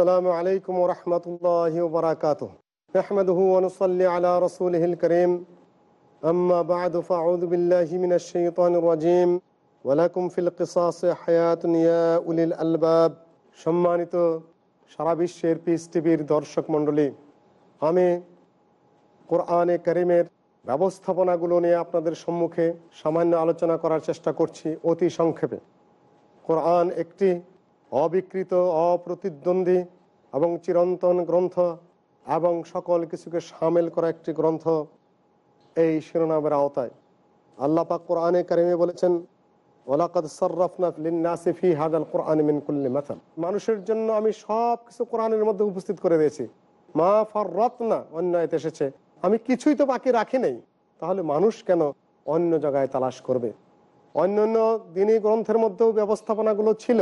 السلام عليكم ورحمة الله وبركاته نحمده ونصلي على رسوله الكريم أما بعد فأعوذ بالله من الشيطان الرجيم ولكم في القصاص حياة يا أولي الألباب সম্মানিত সারা বিশ্বের পিস টিভির দর্শক মণ্ডলী আমি কোরআনে করিমের ব্যবস্থাপনাগুলো নিয়ে আপনাদের সম্মুখে সামান্য আলোচনা করার চেষ্টা করছি অতি সংক্ষেপে কোরআন একটি অবিকৃত অপ্রতিদ্বন্দ্বী এবং চিরন্তন গ্রন্থ এবং সকল কিছুকে সামিল করা একটি গ্রন্থ, এই শিরোনামের আওতায়। আল্লাহ পাক কোরআনে কারিমে বলেছেন কোরআন কুল্লি মানুষের জন্য আমি সব কিছু কোরআনের মধ্যে উপস্থিত করে দিয়েছি। মা ফর রত্না অন্যায়তে এসেছে, আমি কিছুই তো বাকি রাখি নেই। তাহলে মানুষ কেন অন্য জায়গায় তালাশ করবে? অন্যান্য দিনী গ্রন্থের মধ্যেও ব্যবস্থাপনাগুলো ছিল।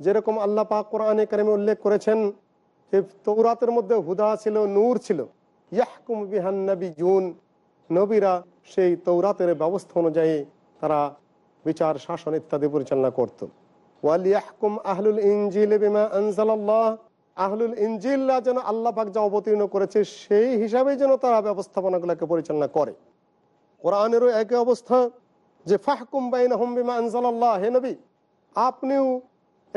যেরকম আল্লাহ পাক কোরআনে কারিমে উল্লেখ করেছেন যে তৌরাতের মধ্যে হুদা ছিল, নূর ছিল। ইয়াহকুম বিহান জুন নবীরা সেই তৌরাতের ব্যবস্থা অনুযায়ী তারা বিচার, শাসন ইত্যাদি পরিচালনা করত। ওয়াল ইয়াহকুম আহলুল ইনজিল বিমা আনজালাল্লাহ, আহলুল ইনজিল্লা যেন আল্লাহ পাক যা অবতীর্ণ করেছে সেই হিসাবে যেন তারা ব্যবস্থাপনাগুলোকে পরিচালনা করে। কোরআনেরও একই অবস্থা যে ফাহকুম বাইন বিমা আনজালাল্লাহ, হে নবী, আপনিও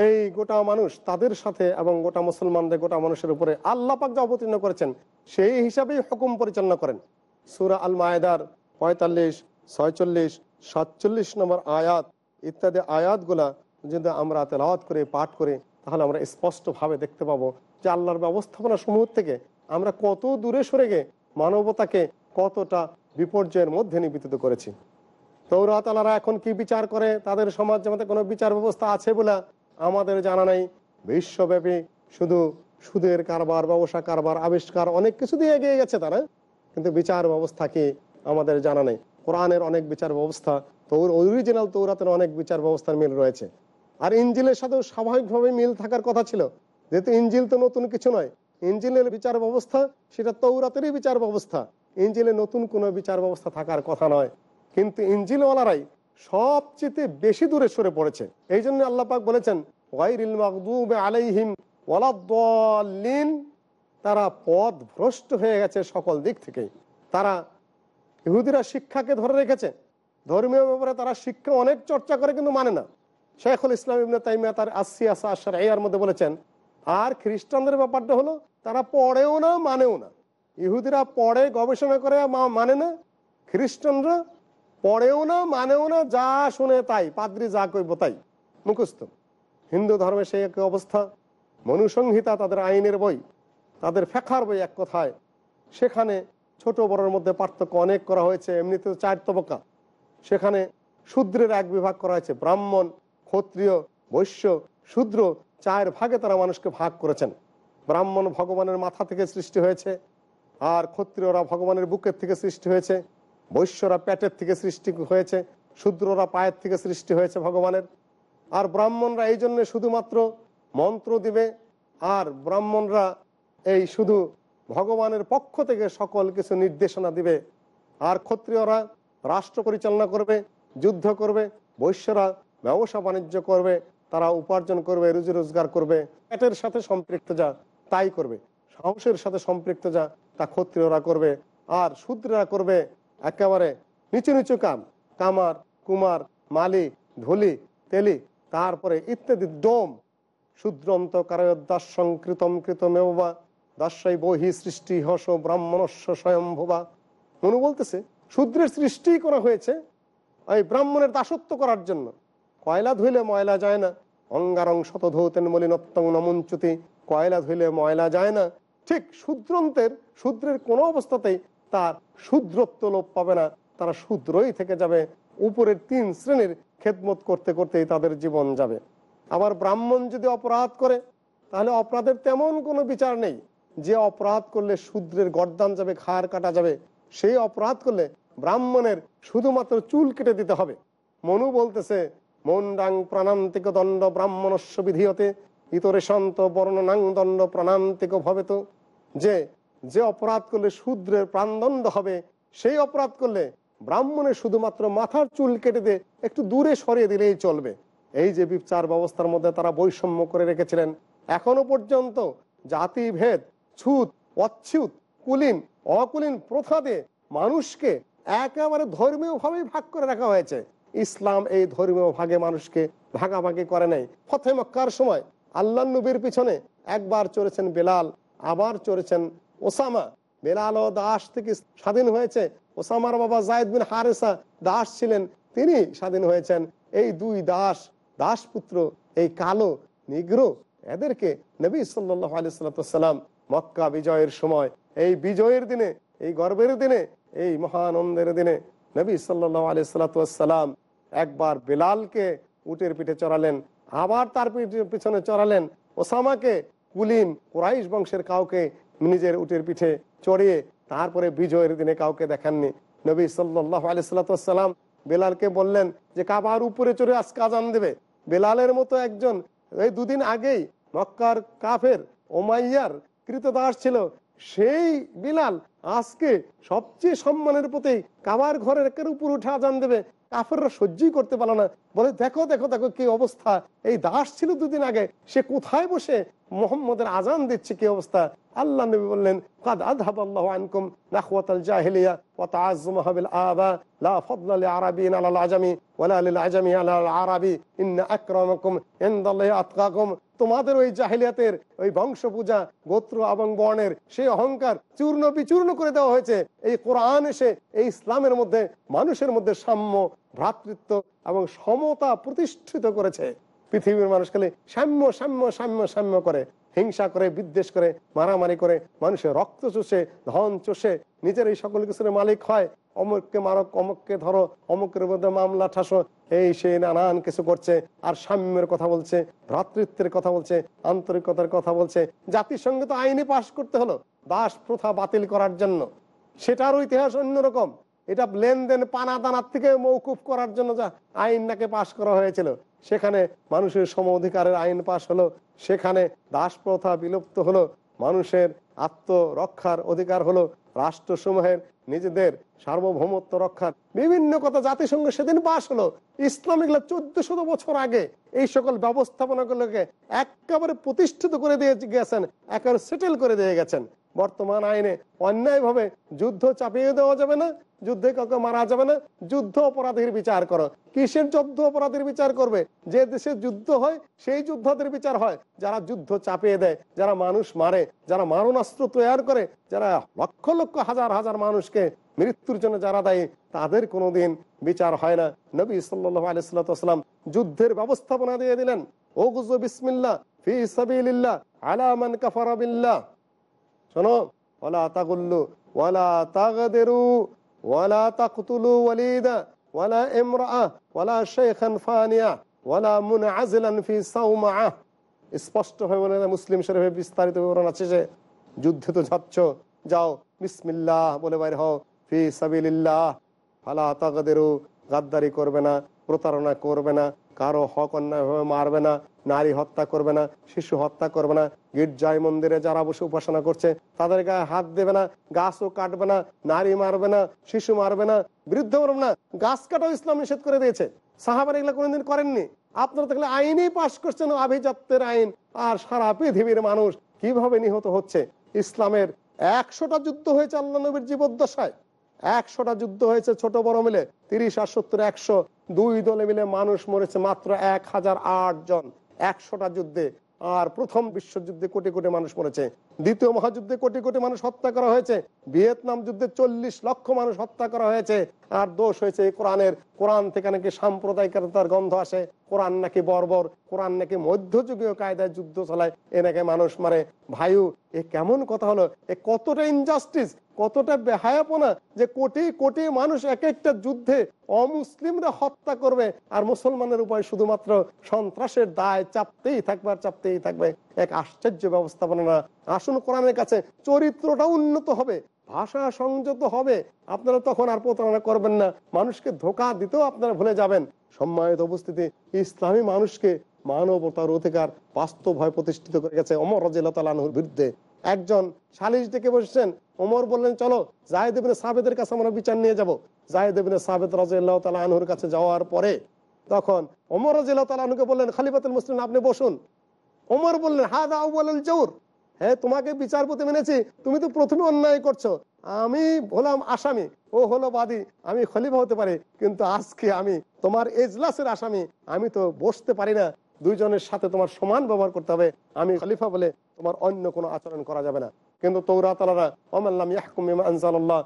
এই গোটা মানুষ তাদের সাথে এবং গোটা মুসলমানদের গোটা মানুষের উপরে আল্লাহ পাক যা অবতীর্ণ করেছেন, সেই হিসাবেই হুকুম পরিচালনা করেন। সুরা আল মায়েদার পঁয়তাল্লিশ, ছয়চল্লিশ, সাতচল্লিশ নম্বর আয়াত ইত্যাদি আয়াতগুলা যদি আমরা তেলাওয়াত করে, পাঠ করে, তাহলে আমরা স্পষ্টভাবে দেখতে পাবো যে আল্লাহর ব্যবস্থাপনা সমূহ থেকে আমরা কত দূরে সরে গিয়ে মানবতাকে কতটা বিপর্যয়ের মধ্যে নিবেদিত করেছি। তৌরাত আলারা এখন কি বিচার করে? তাদের সমাজ মধ্যে কোনো বিচার ব্যবস্থা আছে বলে আমাদের জানা নেই। বিশ্বব্যাপী শুধু সুদের কারবার, ব্যবসা কারবার, আবিষ্কার অনেক কিছু দিয়ে এগিয়ে গেছে তারা। কিন্তু বিচার ব্যবস্থা কি আমাদের জানা নেই। কোরআনের অনেক বিচার ব্যবস্থা, তৌর অরিজিনাল তৌরাতের অনেক বিচার ব্যবস্থার মিল রয়েছে। আর ইঞ্জিলের সাথেও স্বাভাবিকভাবে মিল থাকার কথা ছিল। যেহেতু ইঞ্জিল তো নতুন কিছু নয়। ইঞ্জিলের বিচার ব্যবস্থা সেটা তৌরাতেরই বিচার ব্যবস্থা। ইঞ্জিলে নতুন কোনো বিচার ব্যবস্থা থাকার কথা নয়। কিন্তু ইঞ্জিলওয়ালারাই সবচেয়ে বেশি দূরে সরে পড়েছে। এই জন্য আল্লাপাক বলেছেন তারা পথ ভ্রষ্ট হয়ে গেছে সকল দিক থেকেই। তারা ইহুদিরা শিক্ষাকে ধরে রেখেছে। ধর্মীয় ব্যাপারে তারা শিক্ষা অনেক চর্চা করে কিন্তু মানে না। শেখুল ইসলাম ইবনে তাইমিয়া তার আসি আসা আসার এর মধ্যে বলেছেন, আর খ্রিস্টানদের ব্যাপারটা হলো, তারা পড়েও না, মানেও না। ইহুদিরা পড়ে, গবেষণা করে মানে না। খ্রিস্টানরা পড়েও না, মানেও না, যা শুনে তাই, পাদ্রি যা কইব তাই। মুখস্থ। হিন্দু ধর্মে সেই এক অবস্থা। মনুসংহিতা তাদের আইনের বই। তাদের ফেখার বই এক কথায়। সেখানে ছোট বড়ের মধ্যে পার্থক্য অনেক করা হয়েছে এমনিতে চার তবকা। সেখানে শূদ্রের এক বিভাগ করা হয়েছে, ব্রাহ্মণ, ক্ষত্রিয়, বৈশ্য, শূদ্র, চার ভাগে তারা মানুষকে ভাগ করেছেন। ব্রাহ্মণ ভগবানের মাথা থেকে সৃষ্টি হয়েছে, আর ক্ষত্রিয়রা ভগবানের বুকের থেকে সৃষ্টি হয়েছে। বৈশ্যরা পেটের থেকে সৃষ্টি হয়েছে, শূদ্ররা পায়ের থেকে সৃষ্টি হয়েছে ভগবানের। আর ব্রাহ্মণরা এই জন্য শুধুমাত্র মন্ত্র দিবে, আর ব্রাহ্মণরা এই শুধু ভগবানের পক্ষ থেকে সকল কিছু নির্দেশনা দিবে। আর ক্ষত্রিয়রা রাষ্ট্র পরিচালনা করবে, যুদ্ধ করবে, বৈশ্যরা ব্যবসা বাণিজ্য করবে, তারা উপার্জন করবে, রুজি রোজগার করবে। পেটের সাথে সম্পৃক্ত যা, তাই করবে। সাহসের সাথে সম্পৃক্ত যা, তা ক্ষত্রিয়রা করবে, আর শূদ্ররা করবে একেবারে নিচু নিচু কাম। কামার, কুমার, মালি, ধুলি, তেলি, তারপরে ইত্যাদি ডোম শূদ্রন্ত কারদাসংকৃতম কৃতমেবা দাসাই বহি সৃষ্টি হস ব্রাহ্মণস্য স্বয়ম্ভবা মনু বলতেছে, শূদ্রের সৃষ্টি করা হয়েছে ওই ব্রাহ্মণের দাসত্ব করার জন্য। কয়লা ধুইলে ময়লা যায় না। অঙ্গারং শত ধৌতেন মলিনত্তং নমুঞ্চুতি। কয়লা ধুইলে ময়লা যায় না। ঠিক শূদ্রন্তের, শূদ্রের কোনো অবস্থাতেই তার শূদ্রত্ব লোপ পাবে না। তারা শূদ্রই থেকে যাবে। উপরের তিন শ্রেণির খেদমত করতে করতেই তাদের জীবন যাবে। আবার ব্রাহ্মণ যদি অপরাধ করে, তাহলে অপরাধের তেমন কোনো বিচার নেই। যে অপরাধ করলে শূদ্রের গরদান যাবে খার কাটা যাবে, সেই অপরাধ করলে ব্রাহ্মণের শুধুমাত্র চুল কেটে দিতে হবে। মনু বলতেছে, মন্ডাং প্রাণান্তিক দণ্ড ব্রাহ্মণস্য বিধিয়তে, ইতরে শান্ত বর্ণনাং দণ্ড প্রাণান্তিক ভবেত। যে যে অপরাধ করলে শূদ্রের প্রাণদণ্ড হবে, সেই অপরাধ করলে ব্রাহ্মণের শুধুমাত্র মাথার চুল কেটে দিয়ে একটু দূরে সরিয়ে দিলেই চলবে। এই যে বিচার ব্যবস্থার মধ্যে তারা বৈষম্য করে রেখেছিলেন, এখনও পর্যন্ত জাতিভেদ ছুত, অচ্ছুত, কুলীন, অকুলীন প্রথা দিয়ে মানুষকে একেবারে ধর্মীয় ভাবে ভাগ করে রাখা হয়েছে। ইসলাম এই ধর্মীয় ভাগে মানুষকে ভাগাভাগি করে নাই। ফতে মক্কার সময় আল্লাহ নবীর পিছনে একবার চড়েছেন বেলাল, আবার চড়েছেন ওসামা, বেলাল ও দাস থেকে স্বাধীন হয়েছে। ওসামার বাবা জায়দ বিন হারেসা দাস ছিলেন, তিনি স্বাধীন হয়েছেন। এই দুই দাস, দাসপুত্র, এই কালো, নিগ্র, এদেরকে নবী সাল্লাহ আলিয়াল্লাম মক্কা বিজয়ের সময়, এই বিজয়ের দিনে, এই গর্বের দিনে, এই মহানন্দের দিনে নবী সাল্লাহ আলিয়াল্লাম একবার বেলালকে উটের পিঠে চড়ালেন, আবার তার পিছনে চড়ালেন। ওসামাকে কুলিন কোরাইশ বংশের কাউকে নিজের উটের পিঠে চড়িয়ে তারপরে বিজয়ের দিনে কাউকে দেখাননি। নবী সাল্লাহ আলিয়াল্লাম বেলালকে বললেন যে, কাবার উপরে চড়ে আজকে আজান দেবে। বেলালের মতো একজন এই দুদিন আগেই মক্কার কাফের ওমাইয়ার কৃতদাস ছিল। সেই বিলাল আজকে সবচেয়ে সম্মানের প্রতি কাবার ঘরের উপর উঠে আজান দেবে। কাফেররা সহ্যই করতে পারল না। বলে, দেখো দেখো দেখো কি অবস্থা। এই দাস ছিল দুদিন আগে। সে কোথায় বসে মোহাম্মদের আজান দিচ্ছে কি অবস্থা? আল্লাহ নবী বললেন, কাদ আযহাব আল্লাহু আনকুম নাখওয়াতাল জাহিলিয়া ওয়া তাআজ্জুমাহা বিল আবা। লা ফাদলা লি আরাবিয়িন আলাল আজামি ওয়ালা লিল আজামি আলাল আরাবি। ইন্না আকরামাকুম ইনদাল্লাহি আতকাকুম। তোমাদের ওই জাহিলিয়াতের ওই বংশ পূজা গোত্র এবং বর্ণের সেই অহংকার চূর্ণ বিচূর্ণ করে দেওয়া হয়েছে। এই কোরআন এসে এই ইসলামের মধ্যে মানুষের মধ্যে সাম্য, ভ্রাতৃত্ব এবং সমতা প্রতিষ্ঠিত করেছে। পৃথিবীর মানুষ খালি সাম্য সাম্য সাম্য সাম্য করে, হিংসা করে, বিদ্বেষ করে, মারামারি করে, মানুষের রক্ত চষে, ধন চষে, নিজের এই সকল কিছুর মালিক হয়। অমুককে মারক অমুককে ধরো, অমুকের মধ্যে মামলা ঠাসো, এই সেই নানান কিছু করছে, আর সাম্যের কথা বলছে, ভ্রাতৃত্বের কথা বলছে, আন্তরিকতার কথা বলছে। জাতিসংঘ তো আইনে পাশ করতে হলো, দাস প্রথা বাতিল করার জন্য। সেটারও ইতিহাস অন্যরকম। এটা লেনদেন পানা দানার থেকে মৌকুফ করার জন্য যা আইন নাকি পাশ করা হয়েছিল, সেখানে মানুষের সম অধিকারের আইন পাশ হলো, সেখানে দাস প্রথা বিলুপ্ত হলো, মানুষের আত্মরক্ষার অধিকার হলো, রাষ্ট্রসমূহের নিজেদের সার্বভৌমত্ব রক্ষার। বিভিন্ন কথা জাতিসংঘ সেদিন পাশ হলো ইসলাম এগুলো চোদ্দ বছর আগে এই সকল ব্যবস্থাপনাগুলোকে একেবারে প্রতিষ্ঠিত করে দিয়ে গেছেন একেবারে সেটেল করে দিয়ে গেছেন। বর্তমান আইনে অন্যায়ভাবে যুদ্ধ চাপিয়ে দেওয়া যাবে না যুদ্ধে কাউকে মারা যাবে না। যুদ্ধ অপরাধীর বিচার করো। কিসের যুদ্ধ অপরাধীর বিচার করবে? যে দেশে যুদ্ধ হয়, সেই যুদ্ধদের বিচার হয়। যারা যুদ্ধ চাপিয়ে দেয়, যারা মানুষ মারে, যারা মারণাস্ত্র তৈরি করে, যারা লক্ষ লক্ষ হাজার হাজার মানুষকে মৃত্যুর জন্য যারা দায়ী, তাদের কোনোদিন বিচার হয় না। নবী সাল্লাহ আলাইসাল্লাম যুদ্ধের ব্যবস্থাপনা দিয়ে দিলেন ও গুজো বিসমিল্লা ফি সাবিল্লাহ আলামান কাফারাবিল্লাহ শোনো ওলা তাগুল্লু ওয়ালা তাগদেরু ওয়ালা তাকতুলু ওয়ালিদা ওয়ালা ইমরাআ ওয়ালা শাইখান ফানিয়া ওয়ালা মুনআজিলান ফি সাওমাআ স্পষ্ট হয়ে বলে মুসলিম শরীফে বিস্তারিত বিবরণ আছে যে, যুদ্ধে তো যাচ্ছ, যাও, বিসমিল্লাহ বলে বাইরে হও, ফি সাবিলিল্লাহ, ফালা তাগাদেরও গাদ্দারি করবে না। প্রতারণা করবে না, কারও হক অন্যায়ভাবে মারবে না, নারী হত্যা করবে না, শিশু হত্যা করবে না, গির্জায় মন্দিরে যারা বসে উপাসনা করছে, তাদের গায়ে হাত দেবে না, গাছও কাটবে না, নারী মারবে না, শিশু মারবে না, বৃদ্ধ মারবে না, গাছ কাটাও ইসলাম নিষেধ করে দিয়েছে। সাহাবার এগুলো কোনোদিন করেননি। আপনারা তাহলে আইনই পাশ করছেন, আভিজাত্যের আইন। আর সারা পৃথিবীর মানুষ কীভাবে নিহত হচ্ছে? ইসলামের একশোটা যুদ্ধ হয়েছে আল্লাহ নবীর জীবদ্দশায়। একশোটা যুদ্ধ হয়েছে ছোট বড় মিলে। তিরিশ আর সত্তর একশো। দুই দলে মিলে মানুষ মরেছে মাত্র এক হাজার আট জন। একশোটা যুদ্ধে। আর প্রথম বিশ্বযুদ্ধে কোটি কোটি মানুষ মরেছে। দ্বিতীয় মহাযুদ্ধে কোটি কোটি মানুষ হত্যা করা হয়েছে। ভিয়েতনাম যুদ্ধে চল্লিশ লক্ষ মানুষ হত্যা করা হয়েছে। আর দোষ হয়েছে এই কোরআনের। কোরআন থেকে নাকি সাম্প্রদায়িকতার গন্ধ আসে। কোরআন নাকি বর্বর। কোরআন নাকি মধ্যযুগীয় কায়দায় যুদ্ধ চালায়। এ নাকি মানুষ মারে। ভাইউ এ কেমন কথা হলো? এ কতটা ইনজাস্টিস কতটা বেহায়াপনা যে কোটি কোটি মানুষ এক একটা যুদ্ধে অমুসলিমরা হত্যা করবে। আর মুসলমানের উপায় শুধুমাত্র সন্ত্রাসের দায় চাপতেই থাকবে, আর চাপতেই থাকবে। এক আশ্চর্য ব্যবস্থাপনা আসুন কোরআনের কাছে চরিত্রটা উন্নত হবে, ভাষা সংযত হবে। আপনারা তখন আর প্রতারণা করবেন না। মানুষকে ধোকা দিতেও আপনারা ভুলে যাবেন। সম্মানিত উপস্থিতি, ইসলামী মানুষকে মানবতার অধিকার বাস্তবভাবে প্রতিষ্ঠিত করে গেছে অমর রাজিল্লাহুর বিরুদ্ধে। একজন সালিশ ডেকে বসেছেন। ওমর বললেন, চলো জাহেদেবিন সাবেদের কাছে আমরা বিচার নিয়ে যাব। জাহেদেবিন সাবেদ রাজিয়াল্লাহ তালা আনহুর কাছে যাওয়ার পরে তখন অমর রাজিল্লাহ তালা আনহুকে বললেন, খালিফাতুল মুসলিম আপনি বসুন। ওমর বললেন, হাদা বলেন জৌর। হ্যাঁ তোমাকে বিচারপতি মেনেছি। তুমি তো প্রথমে অন্যায় করছ। আমি হলাম আসামি, ও হলো বাদি। আমি খলিফা হতে পারি, কিন্তু আজকে আমি তোমার এজলাসের আসামি। আমি তো বসতে পারি না। দুইজনের সাথে তোমার সমান ব্যবহার করতে হবে। আমি খলিফা বলে তোমার অন্য কোনো আচরণ করা যাবে না। কিন্তু তৌরা তালারা অমাল্লাম ইয়াহকুম আনসাল্লাহ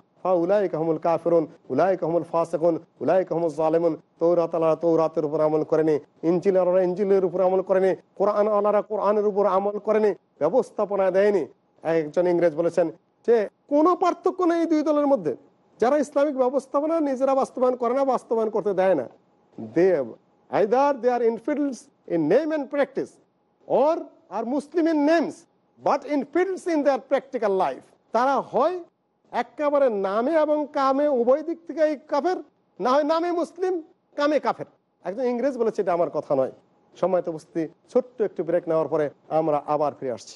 উলাই কাহমুল কাফিরুন উলাই কাহমুল ফাসেকুন উলাই কাহমুল জালেমুন। তৌরা তালারা তৌরাতের উপর আমল করেনি ইঞ্জিল আলারা ইঞ্জিলের উপর আমল করেনি, কোরআন আলারা কোরআনের উপর আমল করেনি, ব্যবস্থাপনা দেয়নি। একজন ইংরেজ বলেছেন যে, কোনো পার্থক্য নেই দুই দলের মধ্যে। যারা ইসলামিক ব্যবস্থাপনা নিজেরা বাস্তবায়ন করে না, বাস্তবায়ন করতে দেয় না। They either they are infidels in name and practice or are Muslim in names but in fields in their practical life তারা হয় একেবারে নামে এবং কামে, উভয় দিক থেকে কাফের, না হয় নামে মুসলিম, কামে কাফের। একজন ইংরেজ বলেছে এটা আমার কথা নয়। সময় তো বুঝতে ছোট্ট একটু ব্রেক নেওয়ার পরে আমরা আবার ফিরে আসছি।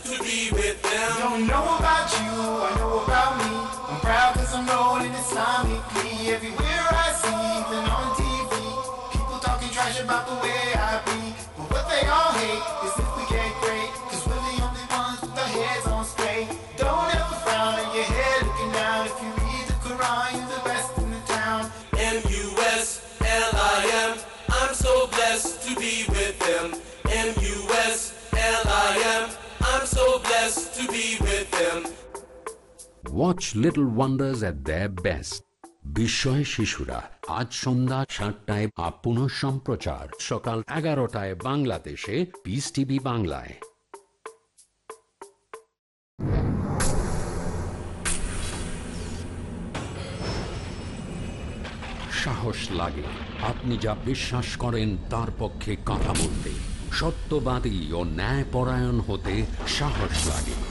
them. Don't know about you, I know about me. I'm proud cause I'm rolling Islamically. Everywhere I see, even on TV. People talking trash about the way I watch little wonders at the best বিস্ময় শিশুরা আজ সন্ধ্যা সাতটায় up পুনঃ সম্প্রচার। সকাল এগারোটায় বাংলাদেশে Peace TV বাংলায়। সাহস লাগে। আপনি যা বিশ্বাস করেন, তার পক্ষে কথা বলতে। সত্যবাদী ও ন্যায়পরায়ণ হতে সাহস লাগে।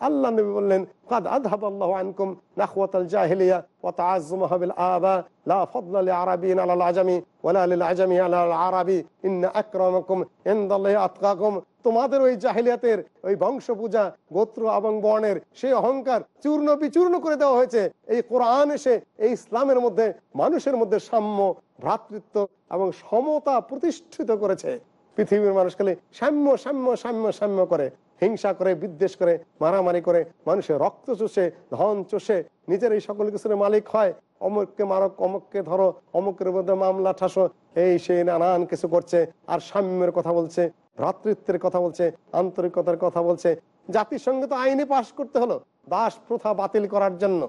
আল্লাহ নবী বললেন তোমাদের ওই জাহিলিয়াতের ওই বংশ পূজা গোত্র এবং বর্ণের সেই অহংকার চূর্ণ বিচূর্ণ করে দেওয়া হয়েছে। এই কোরআন এসে এই ইসলামের মধ্যে মানুষের মধ্যে সাম্য, ভ্রাতৃত্ব এবং সমতা প্রতিষ্ঠিত করেছে। পৃথিবীর মানুষ খালি সাম্য সাম্য সাম্য সাম্য করে। হিংসা করে, বিদ্বেষ করে, মারামারি করে, মানুষের রক্ত চষে, ধন চষে, নিজের এই সকল কিছুর মালিক হয়। অমুককে মারক অমুককে ধরো, অমুকের মধ্যে মামলা ঠাসো। এই সেই নানান কিছু করছে, আর সাম্যের কথা বলছে, ভ্রাতৃত্বের কথা বলছে, আন্তরিকতার কথা বলছে। জাতিসংঘ তো আইনে পাশ করতে হলো, দাস প্রথা বাতিল করার জন্য।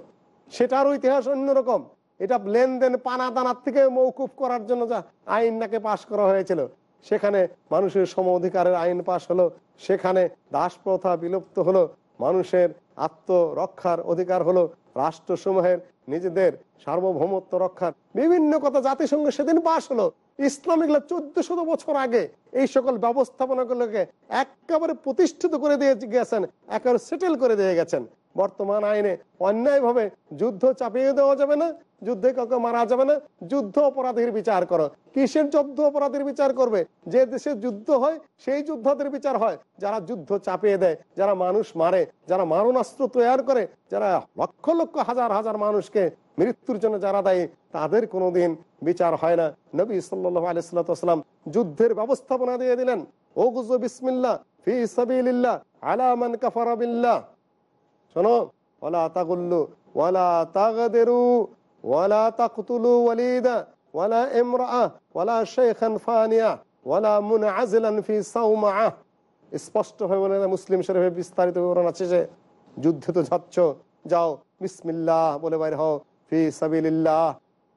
সেটারও ইতিহাস অন্যরকম। এটা লেনদেন পানা দানার থেকে মৌকুফ করার জন্য যা আইন নাকে পাশ করা হয়েছিল। সেখানে মানুষের সম অধিকারের আইন পাশ হলো, সেখানে দাস প্রথা বিলুপ্ত হলো, মানুষের আত্মরক্ষার অধিকার হলো, রাষ্ট্রসমূহের নিজেদের সার্বভৌমত্ব রক্ষার বিভিন্ন কথা জাতিসংঘ সেদিন পাশ হলো। ইসলাম এগুলো চোদ্দ শত বছর আগে এই সকল ব্যবস্থাপনাগুলোকে একেবারে প্রতিষ্ঠিত করে দিয়ে গেছেন, একেবারে সেটেল করে দিয়ে গেছেন। বর্তমান আইনে অন্যায়ভাবে যুদ্ধ চাপিয়ে দেওয়া যাবে না, যুদ্ধে কাউকে মারা যাবে না, যুদ্ধ অপরাধীর বিচার করো। কিসের যুদ্ধ অপরাধীর বিচার করবে? যে দেশে যুদ্ধ হয়, সেই যুদ্ধদের বিচার হয়। যারা যুদ্ধ চাপিয়ে দেয়, যারা মানুষ মারে, যারা মারণাস্ত্র তৈরি করে, যারা লক্ষ লক্ষ হাজার হাজার মানুষকে মৃত্যুর জন্য যারা দায়ী, তাদের কোনোদিন বিচার হয় না। নবী সাল্লাহ আলাইসাল্লাম যুদ্ধের ব্যবস্থাপনা দিয়ে দিলেন ও গুজ বিসমিল্লা ফি সাবিল্লাহ আলামান কাফারা বিল্লাহ। শোনো, ওয়ালা ওয়ালা ওয়ালিদা, ওয়ালা ওয়ালা ওয়ালা মুনআজিলান ফি সাওমাআ স্পষ্ট ভাবে বলে মুসলিম শরীফে বিস্তারিত বিবরণ আছে যে, যুদ্ধে তো যাচ্ছ, যাও, বিসমিল্লাহ বলে বাইরে হও, ফি সাবিলিল্লাহ।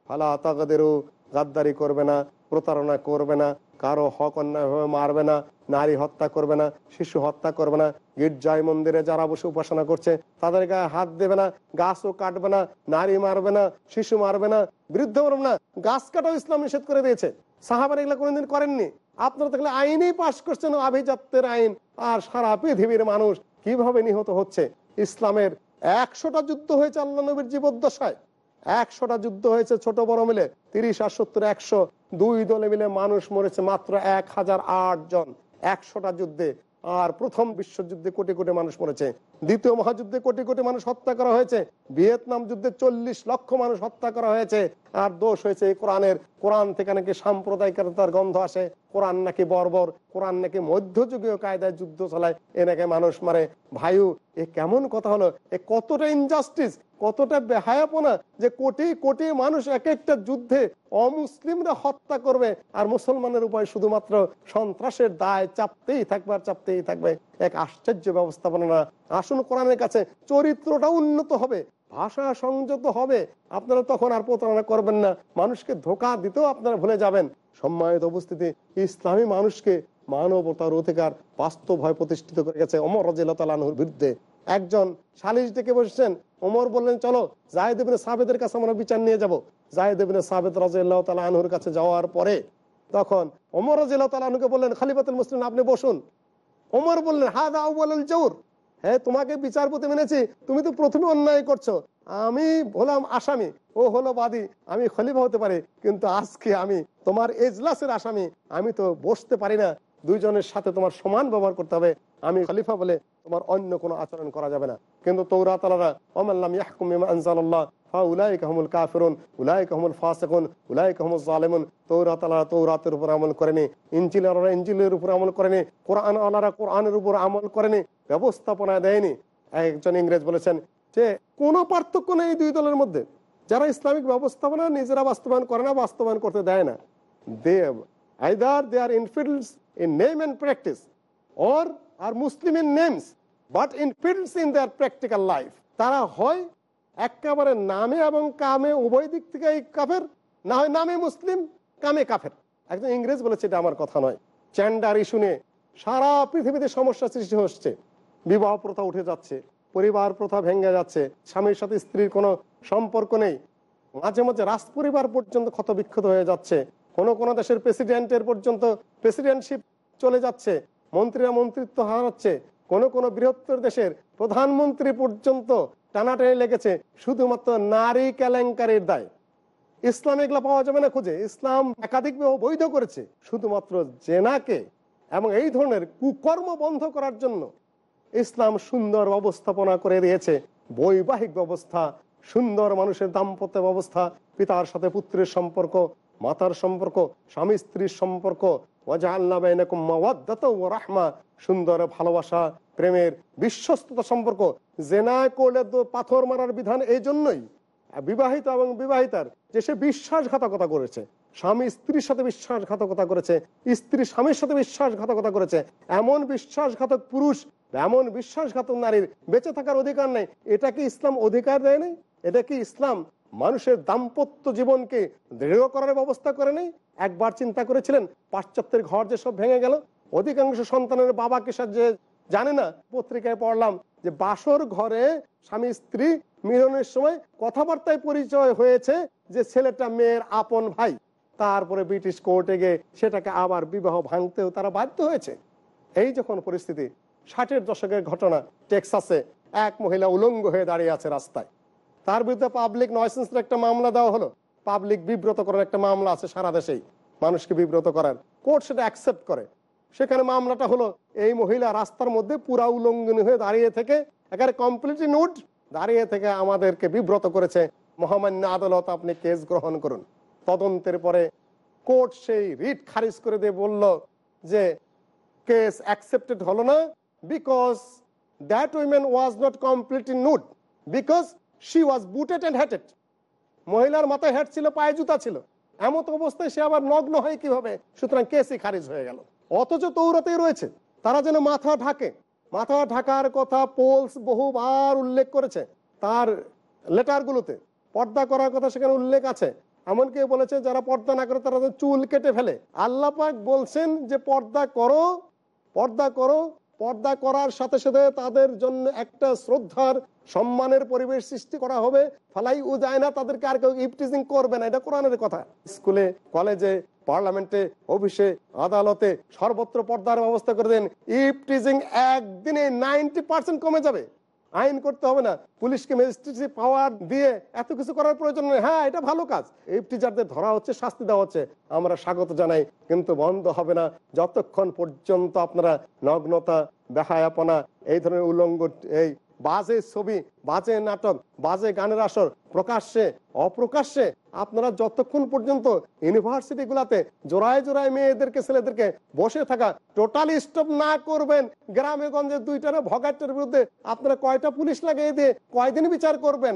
ফালা তাগদেরু, গাদ্দারি করবে না, প্রতারণা করবে না, কারও হক অন্যায়ভাবে মারবে না, নারী হত্যা করবে না, শিশু হত্যা করবে না গির্জায় মন্দিরে যারা বসে উপাসনা করছে, তাদের গায়ে হাত দেবে না, গাছও কাটবে না, নারী মারবে না, শিশু মারবে না, বৃদ্ধ মারবে না, গাছ কাটাও ইসলাম নিষেধ করে দিয়েছে। সাহাবার এগুলো কোনোদিন করেননি। আপনারা তাহলে আইনেই পাশ করছেন, আভিজাত্যের আইন। আর সারা পৃথিবীর মানুষ কীভাবে নিহত হচ্ছে? ইসলামের একশোটা যুদ্ধ হয়েছে আল্লাহ নবীর জীবদ্দশায়। একশোটা যুদ্ধ হয়েছে ছোট বড় মিলে, তিরিশ আর সত্তর, একশো। দুই দলে মিলে মানুষ মরেছে মাত্র এক হাজার আট জন। একশোটা যুদ্ধে আর প্রথম বিশ্বযুদ্ধে কোটি কোটি মানুষ মরেছে। দ্বিতীয় মহাযুদ্ধে কোটি কোটি মানুষ হত্যা করা হয়েছে। ভিয়েতনাম যুদ্ধে চল্লিশ লক্ষ মানুষ হত্যা করা হয়েছে। আর দোষ হয়েছে কোরআনের। কোরআন থেকে নাকি সাম্প্রদায়িকতার গন্ধ আসে। কোরআন নাকি বর্বর। কোরআন নাকি মধ্যযুগীয় কায়দায় যুদ্ধ চালায়। এ নাকি মানুষ মারে। ভাইউ এ কেমন কথা হলো? এ কতটা ইনজাস্টিস কতটা বেহায়াপনা যে কোটি কোটি মানুষ এক একটা যুদ্ধে অমুসলিমরা হত্যা করবে। আর মুসলমানের উপায় শুধুমাত্র সন্ত্রাসের দায় চাপতেই থাকবে আর চাপতেই থাকবে। এক আশ্চর্য ব্যবস্থাপনা আসুন কোরআনের কাছে, চরিত্রটা উন্নত হবে, ভাষা সংযত হবে। আপনারা তখন আর প্রতারণা করবেন না। মানুষকে ধোকা দিতেও আপনারা ভুলে যাবেন। সম্মানিত উপস্থিতি, ইসলামী মানুষকে মানবতার অধিকার বাস্তবভাবে প্রতিষ্ঠিত করে গেছে অমর রাজিল্লাহর বিরুদ্ধে। একজন সালিশ ডেকে বসেছেন। ওমর বললেন, চলো জাহেদেবিন সাবেদের কাছে আমরা বিচার নিয়ে যাব। জাহেদেবিন সাবেদ রাজিল্লাহ তালা আনহুর কাছে যাওয়ার পরে তখন ওমর রাজিল্লাহ তালা আনহুকে বললেন, খালিফাতুল মুসলিম আপনি বসুন। ওমর বললেন, হাদা আউ্বাল জৌর। হ্যাঁ তোমাকে বিচারপতি মেনেছি। তুমি তো প্রথমে অন্যায় করছ। আমি হলাম আসামি, ও হলো বাদী। আমি খলিফা হতে পারি, কিন্তু আজকে আমি তোমার এজলাসের আসামি। আমি তো বসতে পারি না। দুইজনের সাথে তোমার সমান ব্যবহার করতে হবে। আমি খলিফা বলে তোমার অন্য কোনো আচরণ করা যাবে না। কিন্তু তৌরা তালারা অমাল্লাম ইয়াহকুম আনসাল্লাহ তৌরাতের উপর আমল উপর আমল করেনি। কোরআন আলারা উপর আমল করেনি। ব্যবস্থাপনা দেয়নি। একজন ইংরেজ বলেছেন যে, কোনো পার্থক্য নেই দুই দলের মধ্যে। যারা ইসলামিক ব্যবস্থাপনা নিজেরা বাস্তবায়ন করে না, বাস্তবায়ন করতে দেয় না। They either they are in name and practice or are Muslim in names, but in fields in their practical life. তারা হয় একেবারে নামে এবং কামে উভয় দিক থেকে কাফের না হয় নামে মুসলিম কামে কাফের। একজন ইংরেজ বলেছে এটা আমার কথা নয়। চ্যান্ডার ইস্যু নিয়ে সারা পৃথিবীতে সমস্যা সৃষ্টি হচ্ছে। বিবাহ প্রথা উঠে যাচ্ছে পরিবার প্রথা ভেঙে যাচ্ছে স্বামীর সাথে স্ত্রীর কোনো সম্পর্ক নেই। মাঝে মাঝে রাজ পরিবার পর্যন্ত ক্ষতবিক্ষত হয়ে যাচ্ছে। কোন কোন দেশের প্রেসিডেন্টের পর্যন্ত প্রেসিডেন্টশিপ চলে যাচ্ছে, মন্ত্রীরা মন্ত্রিত্ব হারাচ্ছে, কোন কোন বৃহত্তর দেশের প্রধানমন্ত্রী পর্যন্ত টানাটানি লেগেছে, শুধুমাত্র নারী কেলেঙ্কারির দায়। ইসলাম এগুলো পাওয়া যাবে না খুঁজে। ইসলাম একাধিকভাবে বৈধ করেছে, শুধুমাত্র জেনাকে এবং এই ধরনের কুকর্ম বন্ধ করার জন্য। ইসলাম সুন্দর ব্যবস্থাপনা করে দিয়েছে, বৈবাহিক ব্যবস্থা, সুন্দর মানুষের দাম্পত্য ব্যবস্থা, পিতার সাথে পুত্রের সম্পর্ক মাতার সম্পর্ক, স্বামী স্ত্রীর সম্পর্ক। সুন্দর ভালোবাসা, প্রেমের বিশ্বস্ততা সম্পর্ক। জেনা করলে তো পাথর মারার বিধান এই জন্যই। বিবাহিত এবং বিবাহিতার যে সে বিশ্বাসঘাতকতা করেছে, স্বামী স্ত্রীর সাথে বিশ্বাসঘাতকতা করেছে, স্ত্রী স্বামীর সাথে বিশ্বাসঘাতকতা করেছে, এমন বিশ্বাসঘাতক পুরুষ এমন বিশ্বাসঘাতক নারীর বেঁচে থাকার অধিকার নেই। এটা কি ইসলাম অধিকার দেয় নাই? এটা কি ইসলাম মানুষের দাম্পত্য জীবনকে দৃঢ় করার ব্যবস্থা করে নেই। একবার চিন্তা করেছিলেন, পাশ্চাত্যের ঘর যেসব ভেঙে গেল, অধিকাংশ সন্তানের বাবাকে যে জানে না। পত্রিকায় পড়লাম যে বাসর ঘরে স্বামী স্ত্রী মিলনের সময় কথাবার্তায় পরিচয় হয়েছে যে ছেলেটা মেয়ের আপন ভাই। তারপরে ব্রিটিশ কোর্টে গিয়ে সেটাকে আবার বিবাহ ভাঙতেও তারা বাধ্য হয়েছে। এই যখন পরিস্থিতি, ষাটের দশকের ঘটনা, টেক্সাসে এক মহিলা উলঙ্গ হয়ে দাঁড়িয়ে আছে রাস্তায়। তার বিরুদ্ধে পাবলিক নয়সেন্সের একটা মামলা দেওয়া হলো। পাবলিক বিব্রত করার একটা মামলা আছে সারা দেশেই। মানুষকে বিব্রত করার। কোর্ট সেটা অ্যাকসেপ্ট করে। সেখানে মামলাটা হলো, এই মহিলা রাস্তার মধ্যে পুরা উলঙ্গনী হয়ে দাঁড়িয়ে থেকে একেবারে কমপ্লিটলি নুট দাঁড়িয়ে থেকে আমাদেরকে বিব্রত করেছে। মহামান্য আদালত, আপনি কেস গ্রহণ করুন। তদন্তের পরে কোর্ট সেই রিট খারিজ করে দিয়ে বলল যে কেস অ্যাকসেপ্টেড হলো না because that women was not completely nude because she was booted and hatted মহিলার মাথায় হ্যাট ছিল, পায়ে জুতা ছিল। এমত অবস্থায় সে আবার নগ্ন হয় কীভাবে? সুতরাং কেসই খারিজ হয়ে গেল। অথচ তৌরতেই রয়েছে, তারা যেন মাথা ঢাকে। মাথা ঢাকার কথা পোলস বহুবার উল্লেখ করেছে। তার লেটারগুলোতে পর্দা করার কথা সেখানে উল্লেখ আছে। এমনকি বলেছে, যারা পর্দা না করে তারা চুল কেটে ফেলে। আল্লাহ পাক বলছেন যে, পর্দা করো পর্দা করো পর্দা করার সাথে সাথে তাদের জন্য একটা শ্রদ্ধার, সম্মানের পরিবেশ সৃষ্টি করা হবে। ফালাই ও যায় না, তাদেরকে আর কেউ ইফটিজিং করবে না। এটা কোরআনের কথা। স্কুলে, কলেজে, পার্লামেন্টে, অফিসে, আদালতে সর্বত্র পর্দার ব্যবস্থা করে দেন। ইফটিজিং একদিনে নাইনটি পার্সেন্ট কমে যাবে। আইন করতে হবে না। পুলিশকে ম্যাজিস্ট্রেসি পাওয়ার দিয়ে এত কিছু করার প্রয়োজন নেই। হ্যাঁ এটা ভালো কাজ। এই টিচারদের ধরা হচ্ছে, শাস্তি দেওয়া হচ্ছে। আমরা স্বাগত জানাই, কিন্তু বন্ধ হবে না। যতক্ষণ পর্যন্ত আপনারা নগ্নতা দেখায় আপনা এই ধরনের উলঙ্গ, এই বাজে ছবি, বাজে নাটক, বাজে গানের আসর, প্রকাশ্যে, অপ্রকাশ্যে আপনারা যতক্ষণ পর্যন্ত ইউনিভার্সিটি গুলাতে জোড়ায় জোড়ায় মেয়েদেরকে, ছেলেদেরকে বসে থাকা টোটালি স্টপ না করবেন, গ্রামে গঞ্জে দুইটার ভগাটের বিরুদ্ধে আপনারা কয়টা পুলিশ লাগিয়ে দিয়ে কয়দিন বিচার করবেন?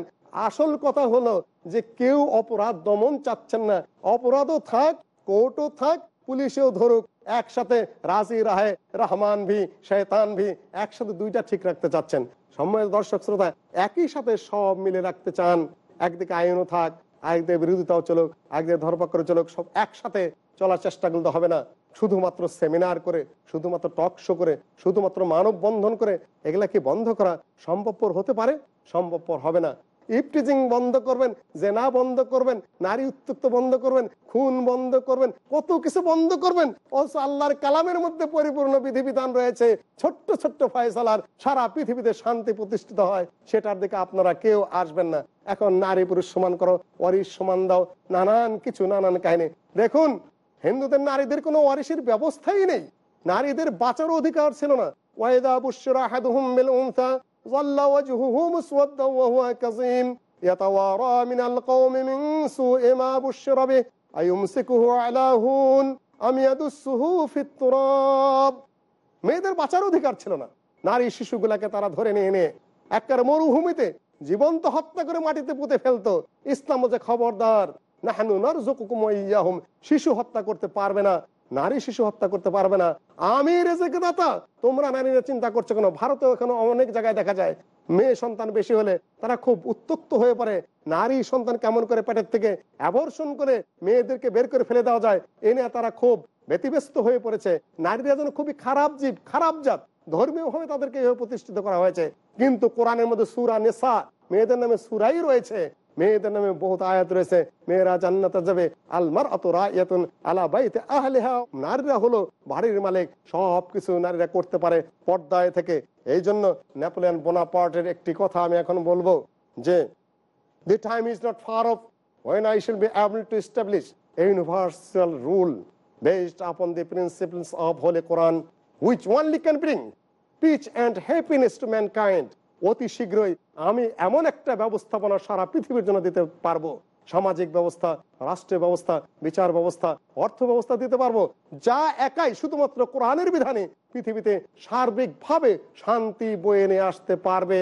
আসল কথা হলো যে কেউ অপরাধ দমন চাচ্ছেন না। অপরাধও থাক, কোর্টও থাক, পুলিশেও ধরুক। একসাথে রাজি রাহে, রহমান ভি শেতান ভি, একসাথে দুইটা ঠিক রাখতে চাচ্ছেন। সম্মানিত দর্শক শ্রোতা, একই সাথে সব মিলে রাখতে চান। একদিকে আইনও থাক একদিকে বিরোধিতাও চলুক একদিকে ধরপাকর চলুক, সব একসাথে চলার চেষ্টা করতে হবে না। শুধুমাত্র সেমিনার করে, শুধুমাত্র টক শো করে, শুধুমাত্র মানব বন্ধন করে, এগুলা কি বন্ধ করা সম্ভবপর হতে পারে? সম্ভবপর হবে না। ইফটিজিং বন্ধ করবেন, জেনা বন্ধ করবেন, নারী উত্তক্ত বন্ধ করবেন, খুন বন্ধ করবেন, কত কিছু বন্ধ করবেন। অথচ আল্লাহর কালামের মধ্যে পরিপূর্ণ বিধিবিধান রয়েছে, ছোট্ট ছোট্ট ফয়সালার সারা পৃথিবীতে শান্তি প্রতিষ্ঠিত হয়, সেটার দিকে আপনারা কেউ আসবেন না। এখন নারী পুরুষ সমান করো অরিস সমান দাও, নানান কিছু, নানান কাহিনী। দেখুন, হিন্দুদের নারীদের কোনো ওয়ারিসের ব্যবস্থাই নেই। নারীদের বাঁচার অধিকার ছিল না। ظل وجهه مسودا وهو كظيم يتوارى من القوم من سوء ما بشر به أيمسكه على هون أم يدسه في التراب মেয়েদের বাঁচার অধিকার ছিল না নারী শিশুগুলাকে তারা ধরে নিয়ে এনে একবার মরুভূমিতে জীবন্ত হত্যা করে মাটিতে পুঁতে ফেলতো ইসলাম যে খবরদার নাহানু নারজুকুকুম ওয়াইয়াহুম শিশু হত্যা করতে পারবে না নারী শিশু হত্যা করতে পারবে না। আমি রেজেকে দাতা তোমরা নারীরা চিন্তা করছ কেন? ভারতেও এখানে অনেক জায়গায় দেখা যায়, মেয়ে সন্তান বেশি হলে তারা খুব উত্তক্ত হয়ে পড়ে। নারী সন্তান কেমন করে পেটের থেকে অ্যাবর্ষণ করে মেয়েদেরকে বের করে ফেলে দেওয়া যায়, এ নিয়ে তারা খুব ব্যতিব্যস্ত হয়ে পড়েছে। নারীরা যেন খুবই খারাপ জীব, খারাপ জাত। ধর্মীয় ভাবে তাদেরকে এভাবে প্রতিষ্ঠিত করা হয়েছে। কিন্তু কোরআনের মধ্যে সুরা নেশা মেয়েদের নামে সুরাই রয়েছে। মেয়েদের নামে বহু আয়াত রয়েছে, মেয়েরা জান্নাতে যাবে। আলমার অত রায় আলা বাইতে আহলেহা, নারীরা হলো বাড়ির মালিক সব কিছু নারীরা করতে পারে পর্দায় থেকে। এই জন্য নেপোলিয়ান বোনাপার্টের একটি কথা আমি এখন বলব যে the time is not far off when I shall be able to establish universal rule based upon the principles of whole Quran which only can bring peace and happiness to mankind অতি শীঘ্রই আমি এমন একটা ব্যবস্থাপনা সারা পৃথিবীর জন্য দিতে পারব। সামাজিক ব্যবস্থা, রাষ্ট্রীয় ব্যবস্থা, বিচার ব্যবস্থা, অর্থ ব্যবস্থা দিতে পারব, যা একাই শুধুমাত্র কোরআনের বিধানে পৃথিবীতে সার্বিকভাবে শান্তি বয়ে নিয়ে আসতে পারবে।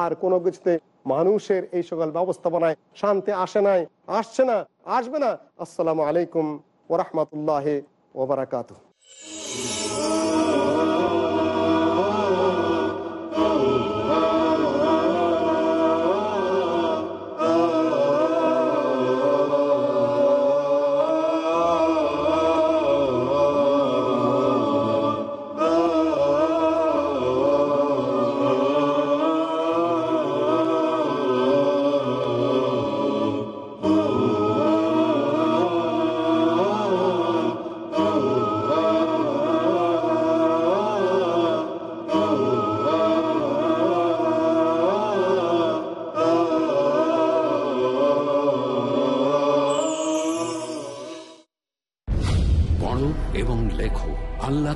আর কোনো কিছুতে মানুষের এই সকল ব্যবস্থাপনায় শান্তি আসে নাই, আসছে না, আসবে না। আসসালামু আলাইকুম ওরহমতুল্লাহ ওবরাকাত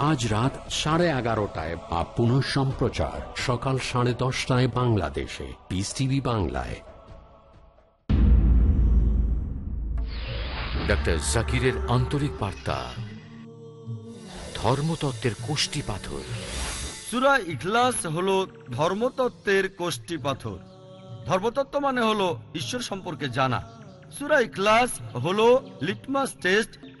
আজ রাত সাড়ে এগারোটায় বা পুনঃ সম্প্রচার, সকাল সাড়ে দশটায় বাংলাদেশে। পিস টিভি বাংলায়। ডক্টর জাকিরের আন্তরিক বার্তা। ধর্মতত্ত্বের কোষ্টি পাথর। সুরা ইখলাস হলো ধর্মতত্ত্বের কোষ্টি পাথর। ধর্মতত্ত্ব মানে হলো ঈশ্বর সম্পর্কে জানা। সুরা ইখলাস হলো লিটমাস টেস্ট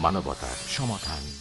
মানবতার সমাধান।